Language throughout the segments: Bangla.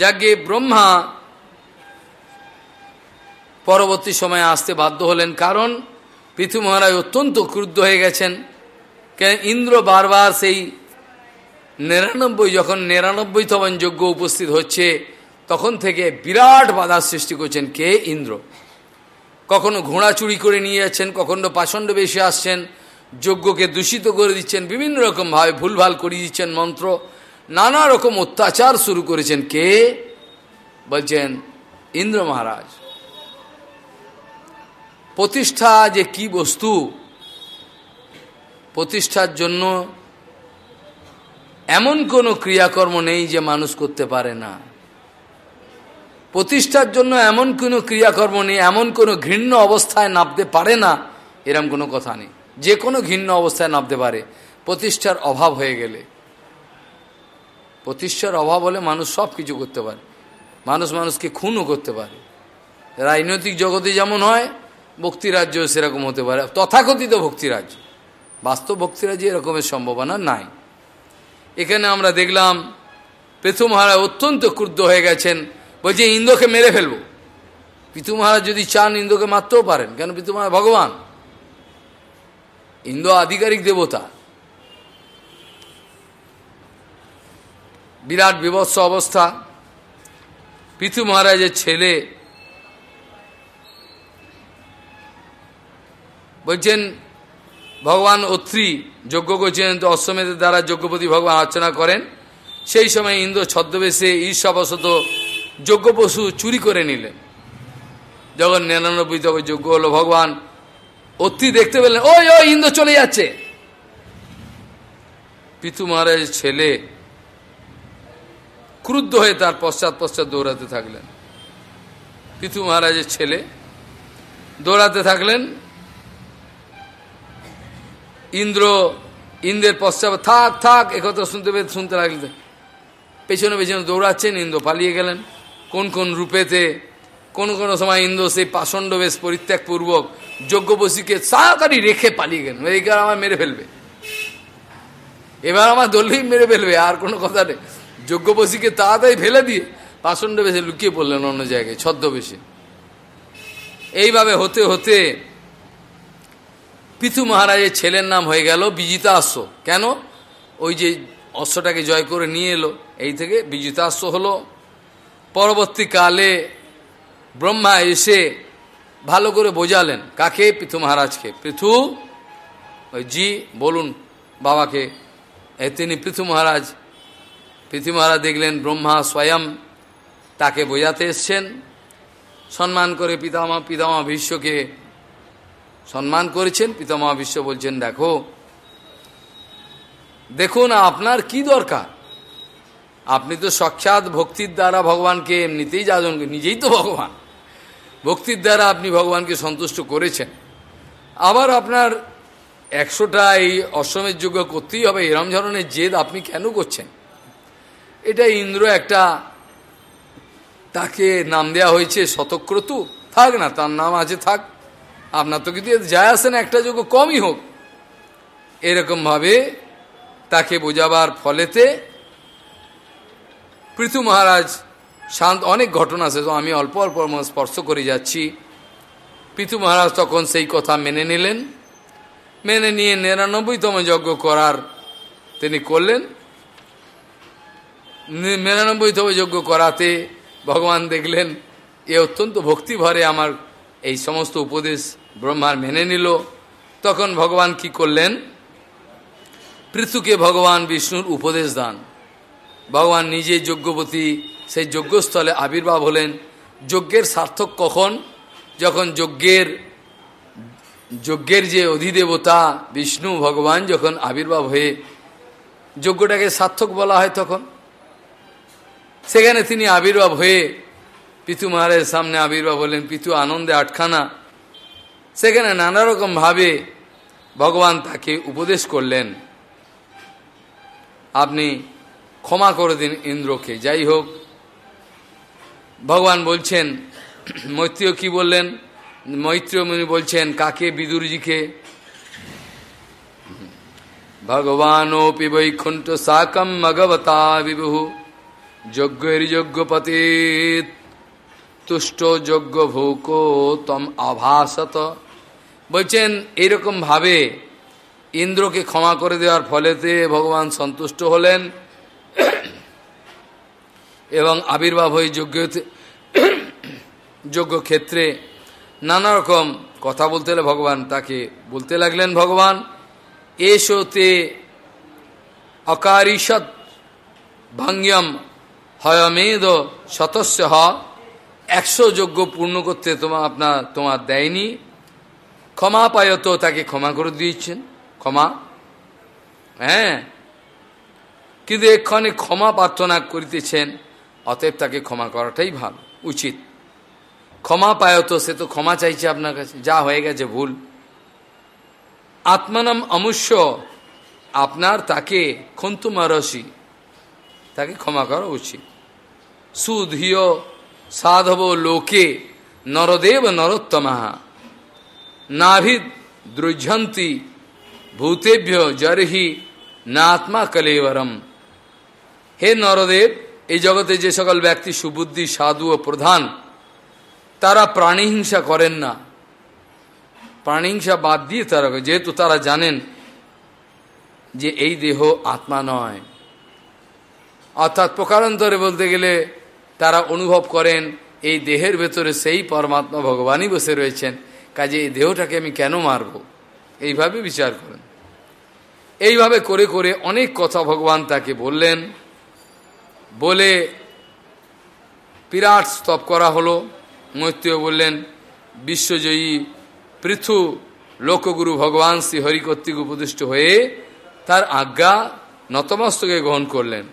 যাকে ব্রহ্মা পরবর্তী সময়ে আসতে বাধ্য হলেন, কারণ পৃথু মহারাজ অত্যন্ত ক্রুদ্ধ হয়ে গেছেন। কেন ইন্দ্র বারবার সেই নিরানব্বই, যখন নিরানব্বইতম যজ্ঞ উপস্থিত হচ্ছে, তখন থেকে বিরাট বাধার সৃষ্টি করছেন কে? ইন্দ্র। কখনো ঘোড়া চুরি করে নিয়ে যাচ্ছেন, কখনো পাষণ্ড বেশি আসছেন, যজ্ঞকে দূষিত করে দিচ্ছেন, বিভিন্ন রকমভাবে ভুলভাল করিয়ে দিচ্ছেন মন্ত্র। নানা রকম অত্যাচার শুরু করেছেন কে? বলছেন ইন্দ্র মহারাজ। প্রতিষ্ঠা যে কি বস্তু? প্রতিষ্ঠার জন্য এমন কোনো ক্রিয়াকর্ম নেই যে মানুষ করতে পারে না। প্রতিষ্ঠার জন্য এমন কোনো ক্রিয়াকর্ম নেই, এমন কোনো ঘৃণ্য অবস্থায় নামতে পারে না, এরম কোনো কথা নেই। যে কোনো ঘৃণ্য অবস্থায় নামতে পারে। প্রতিষ্ঠার অভাব হয়ে গেলে। প্রতিষ্ঠার অভাব হলে মানুষ সব কিছু করতে পারে। মানুষ মানুষকে খুনও করতে পারে। রাজনৈতিক জগতে যেমন হয় ভক্তিরাজ্য সেরকম হতে পারে। তথাকথিত ভক্তিরাজ্য। বাস্তব ভক্তিরাজ্যে এরকমের সম্ভাবনা নাই। এখানে আমরা দেখলাম পৃথু মহারাজ অত্যন্ত ক্রুদ্ধ হয়ে গেছেন, বলছে, ইন্দ্রকে মেরে ফেলব। পিতু মহারাজ যদি চান, ইন্দ্রকে মারতেও পারেন। কেন? পিতু মহারাজ ভগবান। ইন্দ্র আধিকারিক দেবতা। বিরাট বিভৎস অবস্থা। পিতু মহারাজের ছেলে বলছেন, ভগবান অত্রি যজ্ঞ করছেন অশ্বমেধের দ্বারা যজ্ঞপতি ভগবান অর্চনা করেন। সেই সময় ইন্দ্র ছদ্মবেশে ঈর্ষাবশত যজ্ঞ পশু চুরি করে নিলেন। যখন নিরানব্বই তবে যজ্ঞ হলো, ভগবান অত্রি দেখতে পেলেন, ওই ওই, ইন্দ্র চলে যাচ্ছে। পিতু মহারাজের ছেলে ক্রুদ্ধ হয়ে তার পশ্চাৎ পশ্চাৎ দৌড়াতে থাকলেন। পিতু মহারাজের ছেলে দৌড়াতে থাকলেন। ইন্দ্র, ইন্দ্রের পশ্চাৎ, থাক থাক একথা শুনতে পেয়ে শুনতে লাগলেন। পেছনে পেছনে দৌড়াচ্ছেন, ইন্দ্র পালিয়ে গেলেন। কোন কোন রূপেতে, কোন কোন সময় ইন্দ্র সেই পাষণ্ড বেশ পরিত্যাগপূর্বক যজ্ঞবসীকে তাড়াতাড়ি রেখে পালিয়ে গেলেন। এইবার আমার মেরে ফেলবে। এবার আমার দললেই মেরে ফেলবে, আর কোনো কথা নেই। যজ্ঞবসীকে তাড়াতাড়ি ফেলে দিয়ে পাষণ্ড বেশে লুকিয়ে পড়লেন অন্য জায়গায়, ছদ্মবেশে। এইভাবে হতে হতে পিথু মহারাজের ছেলের নাম হয়ে গেল বিজিতাশ্ব। কেন? ওই যে অশ্বটাকে জয় করে নিয়ে এলো, এই থেকে বিজিতাশ্ব হলো। পরবর্তীকালে ব্রহ্মা এসে ভালো করে বোঝালেন, কাকে? পৃথু মহারাজকে। পৃথু, ওই জি, বলুন, বাবাকে। তিনি পৃথু মহারাজ পৃথু মহারাজ দেখলেন ব্রহ্মা স্বয়ং তাকে বোঝাতে এসছেন। সম্মান করে পিতামা পিতামা বিশ্বকে সম্মান করেছেন। পিতামা বিশ্ব বলছেন, দেখো, দেখুন আপনার কি দরকার? আপনি তো সাক্ষাৎ ভক্তির দ্বারা ভগবানকে এমনিতেই যাজন, নিজেই তো ভগবান। ভক্তির দ্বারা আপনি ভগবানকে সন্তুষ্ট করেছেন। আবার আপনার একশোটা এই অশ্বমের যোগ্য করতেই হবে এরম ধরনের জেদ আপনি কেন করছেন? এটা ইন্দ্র একটা, তাকে নাম দেয়া হয়েছে শতক্রতু। থাক না, তার নাম আছে থাক। আপনার তো কিন্তু যায় আসে না, একটা যোগ্য কমই হোক। এরকমভাবে তাকে বোঝাবার ফলেতে পৃথু মহারাজ শান্ত, অনেক ঘটনা আছে, তো আমি অল্প অল্প স্পর্শ করে যাচ্ছি। পৃথু মহারাজ তখন সেই কথা মেনে নিলেন। মেনে নিয়ে নিরানব্বইতম যজ্ঞ করার তিনি করলেন। নিরানব্বইতম যজ্ঞ করাতে ভগবান দেখলেন, এ অত্যন্ত ভক্তি ভরে আমার এই সমস্ত উপদেশ ব্রহ্মার মেনে নিল। তখন ভগবান কি করলেন? পৃথুকে ভগবান বিষ্ণুর উপদেশ দান। ভগবান নিজে যজ্ঞপতি, সেই যজ্ঞস্থলে আবির্ভাব হলেন। যজ্ঞের সার্থক কখন? যখন যজ্ঞের যজ্ঞের যে অধিদেবতা বিষ্ণু, ভগবান যখন আবির্ভাব হয়ে যজ্ঞটাকে সার্থক বলা হয় তখন, সেখানে তিনি আবির্ভাব হয়ে পিতু মহারাজের সামনে আবির্ভাব হলেন, পিতু আনন্দে আটখানা। সেখানে নানা রকমভাবে ভগবান তাকে উপদেশ করলেন, আপনি ক্ষমা করে দিন ইন্দ্রকে, যাই হোক। ভগবান বলছেন, মৈত্রীয় কি বললেন? মৈত্রীয় মুনি বলছেন, কাকে বিদুরজিকে? ভগবানোপি বৈকুণ্ঠ সাকম মগবতা যজ্ঞের যজ্ঞপতি তুষ্ট যজ্ঞ ভৌক তম আভাসত। বলছেন ভাবে ইন্দ্রকে ক্ষমা করে দেওয়ার ফলেতে ভগবান সন্তুষ্ট হলেন এবং আবির্ভাব হয়ে যজ্ঞ যজ্ঞ ক্ষেত্রে নানা রকম কথা বলতে ভগবান তাকে বলতে লাগলেন, ভগবান এসো তে অকারিষৎ ভাঙ্গ্যম হয়মেদ সতস্য হ একশো যোগ্য পূর্ণ করতে তোমার আপনার তোমার দেয়নি। ক্ষমা পায়ত তাকে ক্ষমা করে দিয়েছেন, ক্ষমা। হ্যাঁ। কিন্তু এক্ষণে ক্ষমা প্রার্থনা করিতেছেন, অতএব তাকে ক্ষমা করাটাই ভালো, উচিত। ক্ষমা পায়ত সে তো ক্ষমা চাইছে আপনার কাছে। যা হয়ে গেছে, ভুল। আত্মানাম অমুষ্য। আপনার তাকে খন্তুমারসি তাকে ক্ষমা করা উচিত। সুধিয় সাধব লোকে নরদেব নরোত্তমা নাভিদ দ্রুঝন্তি ভূতেভ্য জরহি না আত্মা কলেবরম। হে নরদেব এই জগতে যে সকল ব্যক্তি সুবুদ্ধি, সাধু ও প্রধান তারা প্রাণীহিংসা করেন না। প্রাণীহিংসা বাদ দিয়ে তারা যেহেতু তারা জানেন যে এই দেহ আত্মা নয়। অর্থাৎ প্রকারান্তরে বলতে গেলে তারা অনুভব করেন, এই দেহের ভেতরে সেই পরমাত্মা ভগবানই বসে রয়েছেন, কাজে এই দেহটাকে আমি কেন মারব? এইভাবে বিচার করেন। এইভাবে করে করে অনেক কথা ভগবান তাকে বললেন। বলে বিরাট স্তব করা হলো। মৈত্রীয় বললেন, বিশ্বজয়ী পৃথু লোকগুরু ভগবান শ্রী হরি কর্তৃক উপদিষ্ট হয়ে তার আজ্ঞা নতমস্তকে গ্রহণ করলেন।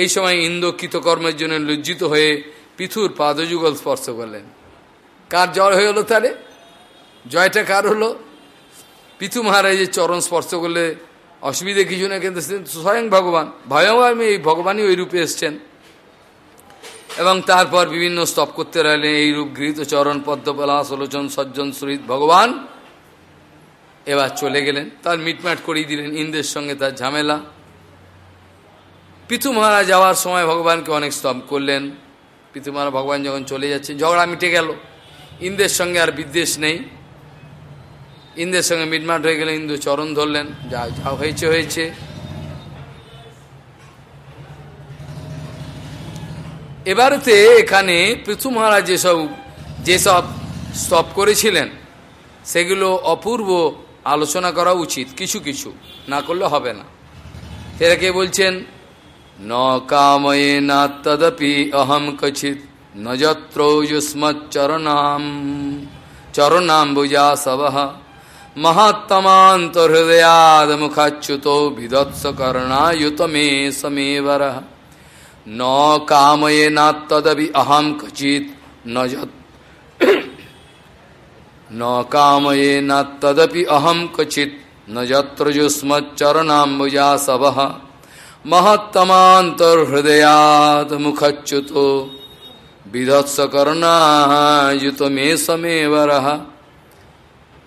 এই সময় ইন্দ্র কৃতকর্মের জন্য লজ্জিত হয়ে পৃথুর পাদযুগল স্পর্শ করলেন। কার জ্বর হয়ে হলো তাহলে? জয়টা কার হলো? পিথু মহারাজের চরণ স্পর্শ করলে অসুবিধে কিছু না, কিন্তু স্বয়ং ভগবান। ভয়ঙ্কর এই ভগবানই ওই রূপে এসছেন। এবং তারপর বিভিন্ন স্তব করতে রইলেন, এই রূপ গৃহীত চরণ পদ্মপলাস আলোচন, সজ্জন, সুরিত, ভগবান। এবার চলে গেলেন, তার মিটমাট করিয়ে দিলেন ইন্দ্রের সঙ্গে তার ঝামেলা। পিতু মহারাজ যাওয়ার সময় ভগবানকে অনেক স্তব করলেন। পিতু মহারাজ, ভগবান যখন চলে যাচ্ছে ঝগড়া মিটে গেল। ইন্দ্রের সঙ্গে আর বিদ্বেষ নেই। ইন্দ্রের সঙ্গে মিটমাট হয়ে গেলে ইন্দু চরণ ধরলেন, যা যা হয়েছে হয়েছে। এবারেতে এখানে পৃথু মহারাজ যেসব যেসব স্তব করেছিলেন, সেগুলো অপূর্ব আলোচনা করা উচিত, কিছু কিছু, না করলে হবে না। সেটাকে বলছেন? ন কাময়ে না তদপি অহম কচিত ন যত্রৌজুস্মচ্চরণাম চরণাম্বুজা সবহ মহাত্তমান্তহৃদয়াদ মুখাচ্যুত বিদৎস করণায়ুত মে সমেবর ন কাময়ে না তদবি অহম কচিত নজত ন কাময়ে না তদপি অহম কচিত নজত্রজুস্মচ্চরণাম্বুজা সব মহত্তমান্তর্হৃদয়াত মুখচ্যুত বিধৎসকর্ণায়ুত মে সমেব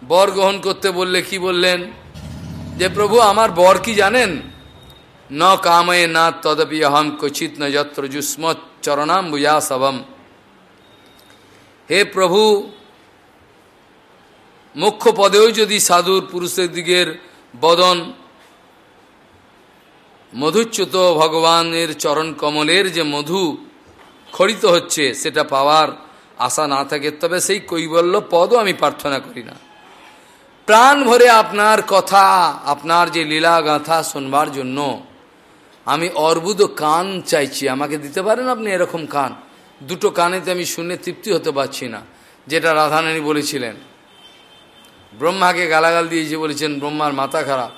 বর গ্রহণ করতে বললে কি বললেন যে প্রভু আমার বর কি জানেন ন কাময়ে না তদপি অহম কচিত ন যত্র যুষ্মৎ চরণাম্বুজা সবম হে প্রভু মুখ্য পদেও যদি সাধুর পুরুষের দিকের বদন মধুচ্যুত ভগবানের চরণ কমলের যে মধু খরিত হচ্ছে সেটা পাওয়ার আশা না থাকে তবে সেই কৈবল্য পদও আমি প্রার্থনা করি না প্রাণ ভরে আপনার কথা আপনার যে লীলা গাথা শোনবার জন্য আমি অর্বুদ কান চাইছি। আমাকে দিতে পারেন আপনি এরকম কান? দুটো কানেতে আমি শুনে তৃপ্তি হতে পারছি না, যেটা রাধারানী বলেছিলেন। ব্রহ্মাকে গালাগাল দিয়েছে বলেছেন, ব্রহ্মার মাথা খারাপ।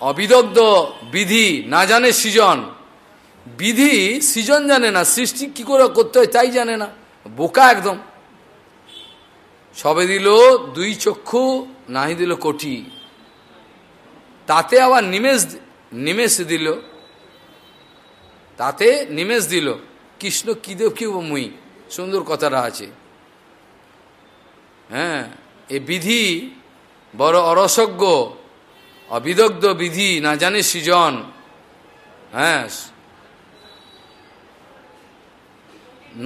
অবিদগ্ধ বিধি না জানে সৃজন। বিধি সৃজন জানে না, সৃষ্টি কি করে করতে হয় তাই জানে না। বোকা একদম। সবে দিল দুই চক্ষু, নাহি দিল কোটি। তাতে আবার নিমেষ নিমেষ দিল। তাতে নিমেষ দিল। কৃষ্ণ কিদেব কি মুই? সুন্দর কথাটা আছে। হ্যাঁ এ বিধি বড় অরসজ্ঞ, অবিদগ্ধ বিধি, না জানে সৃজন। হ্যাঁ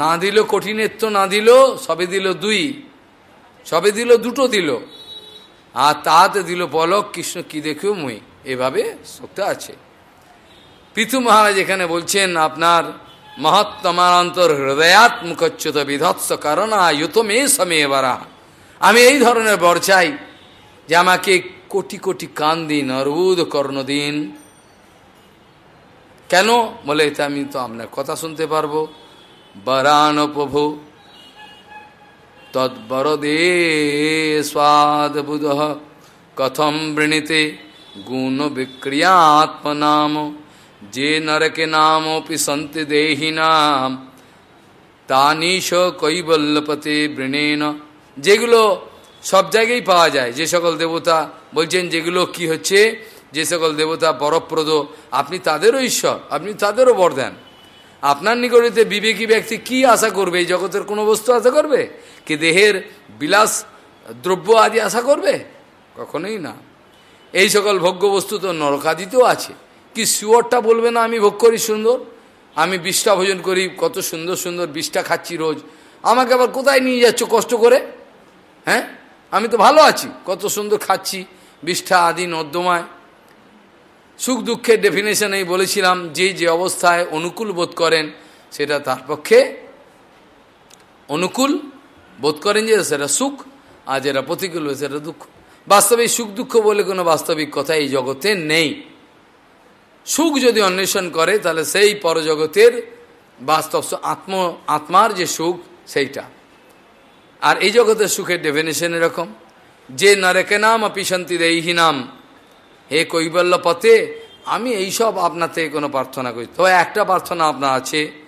না দিল কঠিনেত্ব, না দিল, সবে দিল দুই, সবে দিল দুটো দিল। আর তাতে দিল পলক, কৃষ্ণ কি দেখেও মুই? এভাবে সত্য আছে। পিতু মহারাজ এখানে বলছেন, আপনার মহত্তমান্তর হৃদয়াত মুখচ্যুত বিধৎস কারণ আয়ুত মে সমে বারা। আমি এই ধরনের বর চাই যে আমাকে কোটি কোটি কান দিন অর্বুদ কর্ণ দিন। কেন? বলে এটা আমি তো আপনার কথা শুনতে পারব। বরান প্রভু তদ্বরদে স্বাদ বুধ কথম বৃণীতে গুণ বিক্রিয়াত্মনাম। যে নরকে নামপি সন্তি দেহি নাম, তানিশ কৈবল্যপতে বৃণেন। যেগুলো সব জায়গায় পাওয়া যায়, যে সকল দেবতা বলছেন যেগুলো কি হচ্ছে, যে সকল দেবতা বরপ্রদ, আপনি তাদেরও ঈশ্বর, আপনি তাদেরও বর দেন আপনার নিকটে বিবেকী ব্যক্তি কি আশা করবে? এই জগতের কোনো বস্তু আশা করবে? কি দেহের বিলাস, দ্রব্য আদি আশা করবে? কখনোই না। এই সকল ভোগ্য বস্তু তো নরকাদিতেও আছে। কি শুয়োরটা বলবে না আমি ভোগ করি সুন্দর? আমি বিষটা ভোজন করি, কত সুন্দর সুন্দর বিষটা খাচ্ছি রোজ। আমাকে আবার কোথায় নিয়ে যাচ্ছ কষ্ট করে? হ্যাঁ? আমি তো ভালো আছি, কত সুন্দর খাচ্ছি বিষ্ঠা আদি নর্দমায়। সুখ দুঃখের ডেফিনেশন এই বলেছিলাম, যে যে অবস্থায় অনুকূল বোধ করেন, সেটা তার পক্ষে অনুকূল বোধ করেন যে সেটা সুখ, আর যেটা প্রতিকূল সেটা দুঃখ। বাস্তবিক সুখ, দুঃখ বলে কোনো বাস্তবিক কথা এই জগতে নেই। সুখ যদি অন্বেষণ করে, তাহলে সেই পরজগতের বাস্তব আত্ম, আত্মার যে সুখ, সেইটা। আর এই জগতের সুখের ডেফিনেশন এরকম। যে নরেকে নাম অপিসন্তি দেহি নাম। হে কৈবল্য পথে, আমি এইসব আপনার কোনো প্রার্থনা করি। তো একটা প্রার্থনা আপনার আছে।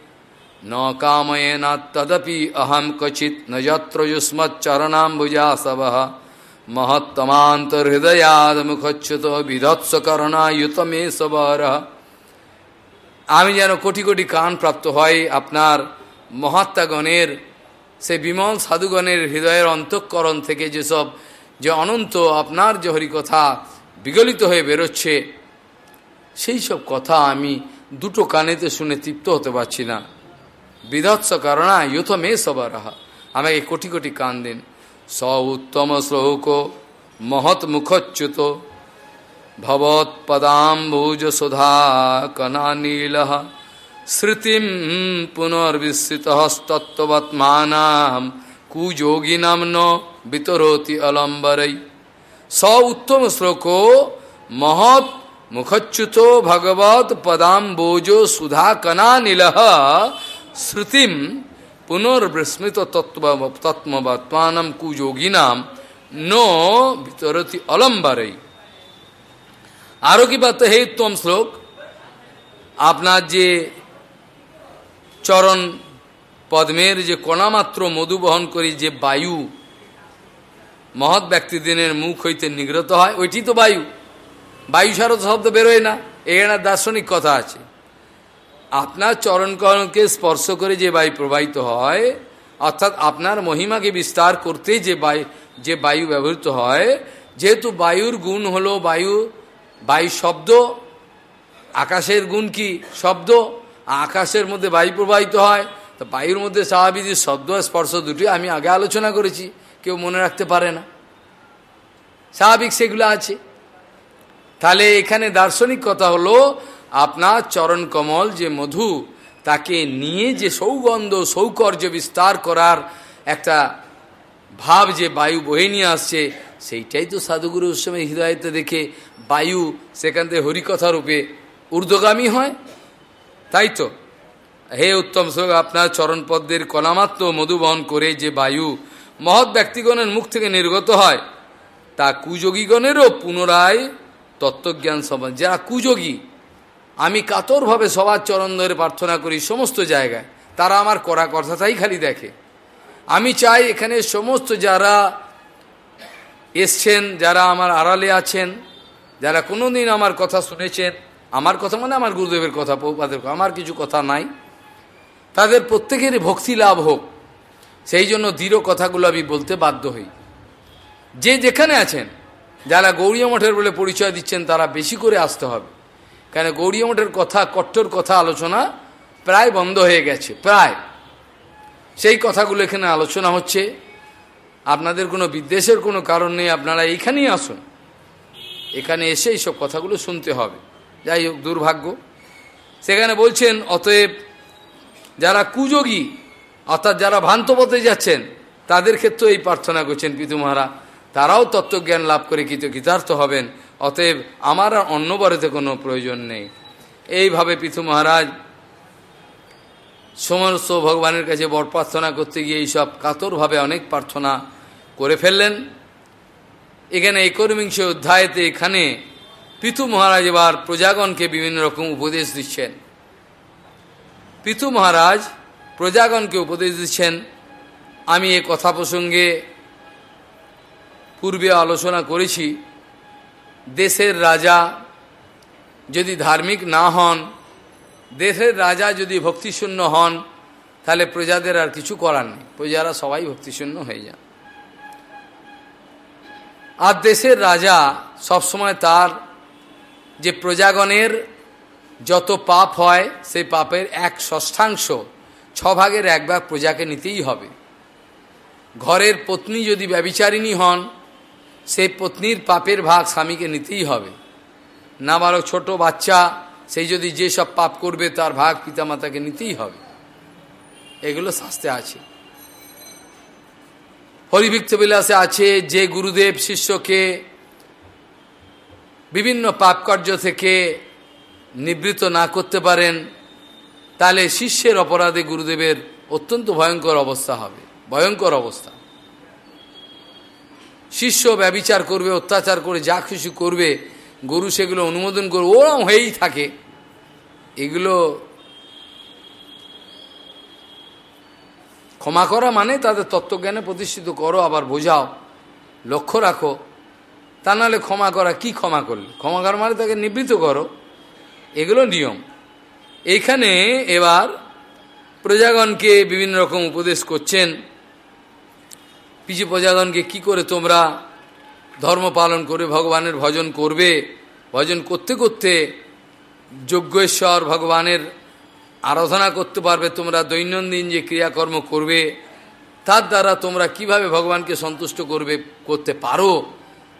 ন কাময়েনা তদপি অহম কচিত ন যত্র যুষ্মচ্চরণাম্বুজাসব মহত্তমান্তর্হৃদয়াদ মুখচ্যুত বিধৎস করণায়ুত মে সবর আমি যেন কোটি কোটি কান প্রাপ্ত হয় আপনার মহাত্মাগণের সে বিমল সাধুগণের হৃদয়ের অন্তঃকরণ থেকে যেসব যে অনন্ত আপনার যে হরিকথা বিগলিত হয়ে বেরোচ্ছে সেই সব কথা আমি দুটো কানেতে শুনে তৃপ্ত হতে পারছি না বিধৎস কারণা ইয়থ মে সবারহা আমাকে কোটি কোটি কান দিন স উত্তম শ্লোক মহৎ মুখচ্যুত ভবৎ পদাম্বুজ সুধা কনানীল শ্রুতিম পুনর্বিস্তৃতস্তত্ত্ববৎমানাম কুযোগিনাম ন বিতরতি অলম্বরৈ স উত্তম শ্লোক মহৎ মুখচ্যুত ভগবত পদাম্বোজ সুধা কনানীল শ্রুতিম পুনর্বিস্মৃত তত্ত্ব তত্ত্ববৎমানম কুযোগিনাম নো বিতরতি অলম্বরৈ আরও কি বাত হে উত্তম শ্লোক আপনার যে চরণ পদ্মের যে কণামাত্র মধু বহন করি যে বায়ু মহৎ ব্যক্তিদিনের মুখ হইতে নিগৃত হয় ওইটি তো বায়ু বায়ু ছাড়া শব্দ বেরোয় না এখানে দার্শনিক কথা আছে আপনার চরণকরণকে স্পর্শ করে যে বায়ু প্রবাহিত হয়, অর্থাৎ আপনার মহিমাকে বিস্তার করতে যে বায়ু যে বায়ু ব্যবহৃত হয়, যেহেতু বায়ুর গুণ হলো বায়ু বায়ু শব্দ, আকাশের গুণ কি? শব্দ। আকাশের মধ্যে বায়ু প্রবাহিত হয়, তো বায়ুর মধ্যে স্বাভাবিক শব্দ স্পর্শ দুটি আমি আগে আলোচনা করেছি, কেউ মনে রাখতে পারে না। স্বাভাবিক সেগুলো আছে। তাহলে এখানে দার্শনিক কথা হলো আপনার চরণ কমল যে মধু, তাকে নিয়ে যে সৌগন্ধ, সৌকর্য বিস্তার করার একটা ভাব যে বায়ু বয়ে নিয়ে আসছে, সেইটাই তো সাধুগুরু উৎসবে হৃদয়তে দেখে বায়ু সেখান থেকে হরিকথা রূপে ঊর্ধ্বগামী হয়। তাই তো? হে উত্তম শ্লোক, আপনার চরণপদ্মের কলামাত্র মধুবহন করে যে বায়ু মহৎ ব্যক্তিগণের মুখ থেকে নির্গত হয়, তা কুযোগীগণেরও পুনরায় তত্ত্বজ্ঞান সমাজ যারা কুযোগী আমি কাতরভাবে সবার চরণ ধরে প্রার্থনা করি সমস্ত জায়গায়। তারা আমার করা কথাটাই খালি দেখে। আমি চাই এখানে সমস্ত যারা এসছেন, যারা আমার আড়ালে আছেন, যারা কোনোদিন আমার কথা শুনেছেন, আমার কথা মানে আমার গুরুদেবের কথা পৌপাদের আমার কিছু কথা নাই, তাদের প্রত্যেকেরই ভক্তি লাভ হোক। সেই জন্য দৃঢ় কথাগুলো আমি বলতে বাধ্য হই। যে যেখানে আছেন, যারা গৌরীয় মঠের বলে পরিচয় দিচ্ছেন, তারা বেশি করে আসতে হবে। কেন গৌরীয় মঠের কথা, কট্টর কথা আলোচনা প্রায় বন্ধ হয়ে গেছে, প্রায়। সেই কথাগুলো এখানে আলোচনা হচ্ছে। আপনাদের কোনো বিদ্বেষের কোনো কারণ নেই, আপনারা এইখানেই আসুন। এখানে এসে এইসব কথাগুলো শুনতে হবে। যাই হোক, দুর্ভাগ্য। সেখানে বলছেন, অতএব যারা কুযোগী, অর্থাৎ যারা ভ্রান্তপথে যাচ্ছেন, তাদের ক্ষেত্রেও এই প্রার্থনা করছেন পিতু মহারা তারাও তত্ত্বজ্ঞান লাভ করে কৃত কৃতার্থ হবেন। অতএব আমার আর অন্য বরেতে কোনো প্রয়োজন নেই। এইভাবে পিথু মহারাজ সমস্ত ভগবানের কাছে বর প্রার্থনা করতে গিয়ে এইসব কাতরভাবে অনেক প্রার্থনা করে ফেললেন। এখানে একবিংশ অধ্যায়তে এখানে পিথু মহারাজ এবার প্রজাগণকে বিভিন্ন রকম উপদেশ দিচ্ছেন। পিথু মহারাজ প্রজাগণকে উপদেশ দিচ্ছেন, আমি এ কথা প্রসঙ্গে পূর্বে আলোচনা করেছি। দেশের রাজা যদি ধার্মিক না হন, দেশের রাজা যদি ভক্তিশূন্য হন, তাহলে প্রজাদের আর কিছু করার নেই। প্রজারা সবাই ভক্তিশূন্য হয়ে যান। আর দেশের রাজা সবসময় তার যে প্রজাগণের যত পাপ হয়, সেই পাপের এক ষষ্ঠাংশ ছ ভাগের এক ভাগ প্রজাকে নিতেই হবে। ঘরের পত্নী যদি ব্যবিচারিণী হন সেই পত্নীর পাপের ভাগ স্বামীকে নিতেই হবে। না বারো ছোট বাচ্চা সেই যদি যে সব পাপ করবে, তার ভাগ পিতামাতাকে নিতেই হবে। এগুলো শাস্তে আছে। হরিভিক্ত বিলাসে আছে যে গুরুদেব শিষ্যকে বিভিন্ন পাপকার্য থেকে নিবৃত্ত না করতে পারেন, তাহলে শিষ্যের অপরাধে গুরুদেবের অত্যন্ত ভয়ঙ্কর অবস্থা হবে। ভয়ঙ্কর অবস্থা। শিষ্য ব্যবিচার করবে, অত্যাচার করে, যা খুশি করবে, গরু সেগুলো অনুমোদন করবে, ওরম হয়েই থাকে। এগুলো ক্ষমা করা মানে তাদের তত্ত্বজ্ঞানে প্রতিষ্ঠিত করো, আবার বোঝাও, লক্ষ্য রাখো। তা নাহলে ক্ষমা করা, কি ক্ষমা করলে? ক্ষমা করা মানে তাকে নিবৃত্ত করো। এগুলো নিয়ম। এইখানে এবার প্রজাগণকে বিভিন্ন রকম উপদেশ করছেন। পিছু প্রজাগণকে কি করে তোমরা ধর্ম পালন করে ভগবানের ভজন করবে? ভজন করতে করতে যজ্ঞেশ্বর ভগবানের আরাধনা করতে পারবে, তোমরা দৈনন্দিন যে ক্রিয়াকর্ম করবে, তার দ্বারা তোমরা কীভাবে ভগবানকে সন্তুষ্ট করবে, করতে পারো?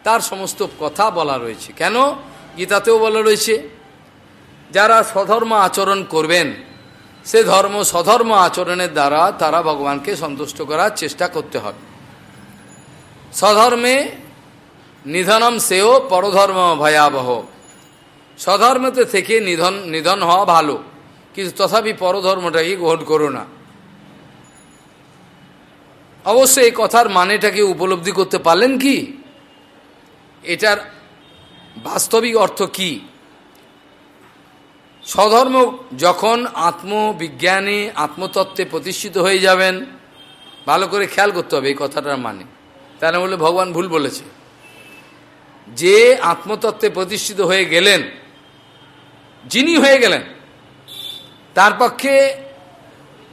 তার সমস্ত কথা বলা রয়েছে। কেন? গীতাতেও বলা রয়েছে, যারা স্বধর্ম আচরণ করবেন, সে ধর্ম স্বধর্ম আচরণের দ্বারা তারা ভগবানকে সন্তুষ্ট করার চেষ্টা করতে হবে। স্বধর্মে নিধনম সেও পরধর্ম ভয়াবহ। স্বধর্মতে থেকে নিধন নিধন হওয়া ভালো, কিন্তু তথাপি পরধর্মটাকে গ্রহণ করো না। অবশ্যই এই কথার মানেটাকে উপলব্ধি করতে পারলেন কি? এটার বাস্তবিক অর্থ কি? স্বধর্ম যখন আত্মবিজ্ঞানে, আত্মতত্ত্বে প্রতিষ্ঠিত হয়ে যাবেন, ভালো করে খেয়াল করতে হবে এই কথাটার মানে। তাহলে বলে ভগবান ভুল বলেছে। যে আত্মতত্ত্বে প্রতিষ্ঠিত হয়ে গেলেন, যিনি হয়ে গেলেন, তার পক্ষে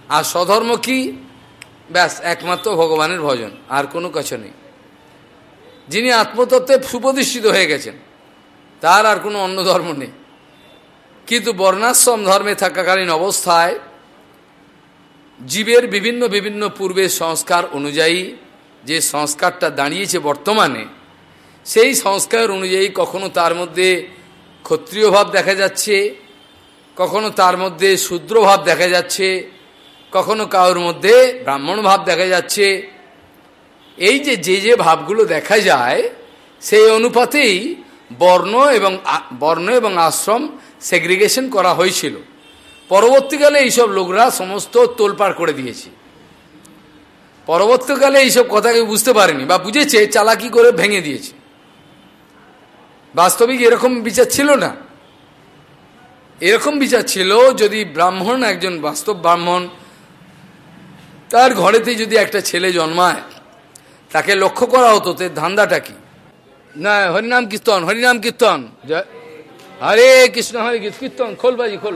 আর স্বধর্ম কি? ব্যাস, একমাত্র ভগবানের ভজন, আর কোনো কিছু নেই। যিনি আত্মতত্ত্বে সুপ্রতিষ্ঠিত হয়ে গেছেন, তার আর কোনো অন্য ধর্ম নেই। কিন্তু বর্ণাশ্রম ধর্মে থাকাকালীন অবস্থায় জীবের বিভিন্ন বিভিন্ন পূর্বের সংস্কার অনুযায়ী যে সংস্কারটা দাঁড়িয়েছে বর্তমানে, সেই সংস্কার অনুযায়ী কখনো তার মধ্যে ক্ষত্রিয় ভাব দেখা যাচ্ছে, কখনো তার মধ্যে শূদ্র ভাব দেখা যাচ্ছে, কখনো কারোর মধ্যে ব্রাহ্মণ ভাব দেখা যাচ্ছে। এই যে যে যে ভাবগুলো দেখা যায়, সেই অনুপাতেই বর্ণ এবং বর্ণ এবং আশ্রম সেগ্রিগেশন করা হয়েছিল। পরবর্তীকালে এইসব লোকরা সমস্ত তোলপাড় করে দিয়েছে। পরবর্তীকালে এইসব কথাকে বুঝতে পারেনি বা বুঝেছে, চালাকি করে ভেঙে দিয়েছে। বাস্তবিক এরকম বিচার ছিল না। এরকম বিচার ছিল যদি ব্রাহ্মণ, একজন বাস্তব ব্রাহ্মণ, তার ঘরেতে যদি একটা ছেলে জন্মায়, তাকে লক্ষ্য করা হতো তে ধান্দাটা কি? না, হরিনাম কীর্তন হরিনাম কীর্তন। হরে কৃষ্ণ, হরে কীর্তন, খোল বাজি, খোল।